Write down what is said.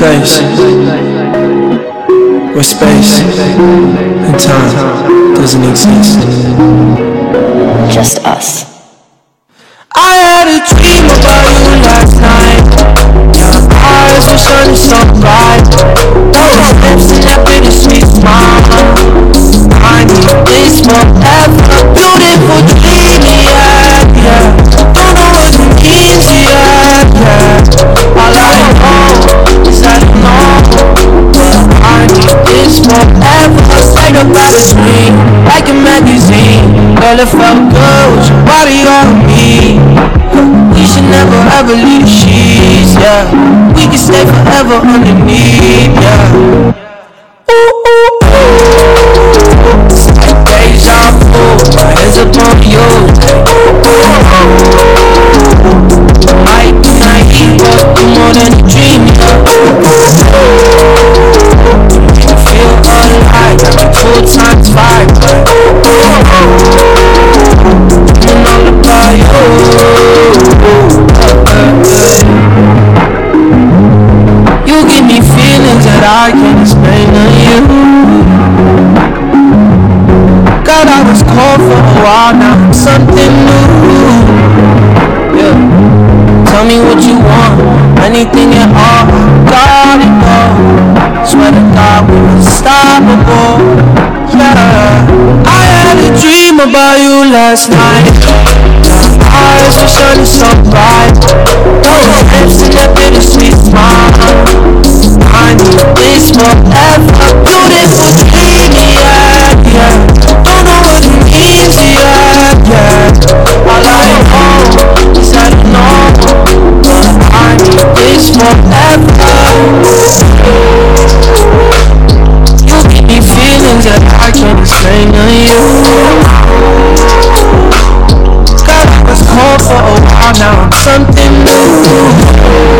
place where space and time doesn't exist. Just us. I had a dream about you last night. Your eyes were shining so bright. Those lips and that bittersweet smile. I need this forever. Like a bad like a magazine. Girl, it felt good with your body on me. We should never ever leave the sheets, yeah. We can stay forever underneath, yeah. Ooh, ooh, ooh. It's like deja vu. My hands up on you. Ooh, ooh, ooh. Might be naive, but I'm more than a dream, yeah. That I can't explain to you. God, I was cold for a while, now I'm something new. Yeah. Tell me what you want, anything at all. Got it all. Swear to God, we're unstoppable. Yeah. I had a dream about you last night. is forever. You give me feelings that I can't explain to you. God, I was cold for a while, now I'm something new.